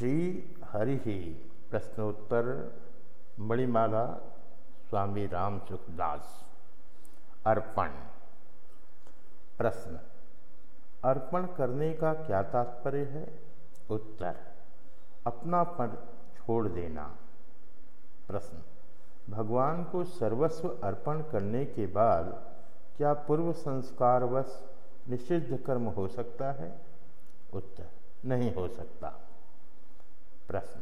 श्री हरि प्रश्नोत्तर मणिमाला स्वामी राम सुखदास अर्पण। प्रश्न। अर्पण करने का क्या तात्पर्य है? उत्तर। अपना अपनापन छोड़ देना। प्रश्न। भगवान को सर्वस्व अर्पण करने के बाद क्या पूर्व संस्कारवश निषिद्ध कर्म हो सकता है? उत्तर। नहीं हो सकता। प्रश्न।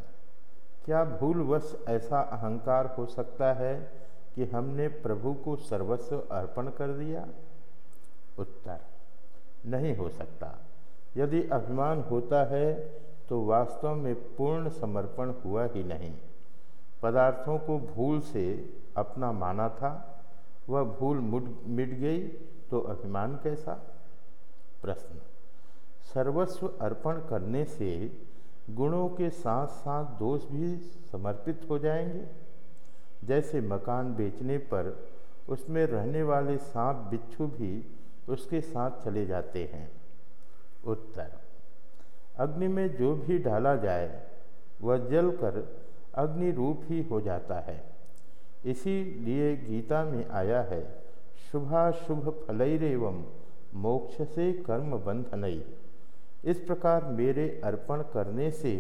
क्या भूलवश ऐसा अहंकार हो सकता है कि हमने प्रभु को सर्वस्व अर्पण कर दिया? उत्तर, नहीं हो सकता। यदि अभिमान होता है तो वास्तव में पूर्ण समर्पण हुआ ही नहीं। पदार्थों को भूल से अपना माना था। वह भूल मिट गई तो अभिमान कैसा? प्रश्न, सर्वस्व अर्पण करने से गुणों के साथ साथ दोष भी समर्पित हो जाएँगे। जैसे मकान बेचने पर उसमें रहने वाले सांप बिच्छू भी उसके साथ चले जाते हैं। उत्तर, अग्नि में जो भी डाला जाए, वह जलकर अग्नि रूप ही हो जाता है। इसीलिए गीता में आया है शुभा शुभाशुभ फलैरेवं मोक्ष से कर्म बंधनई इस प्रकार मेरे अर्पण करने से,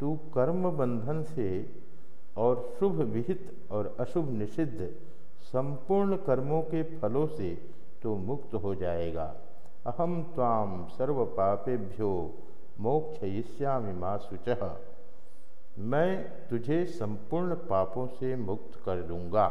तू कर्म बंधन से और शुभ विहित और अशुभ निषिद्ध संपूर्ण कर्मों के फलों से तो मुक्त हो जाएगा। अहम ताम सर्व पापेभ्यो मोक्षयिष्यामि माँ शुच। मैं तुझे संपूर्ण पापों से मुक्त कर दूँगा।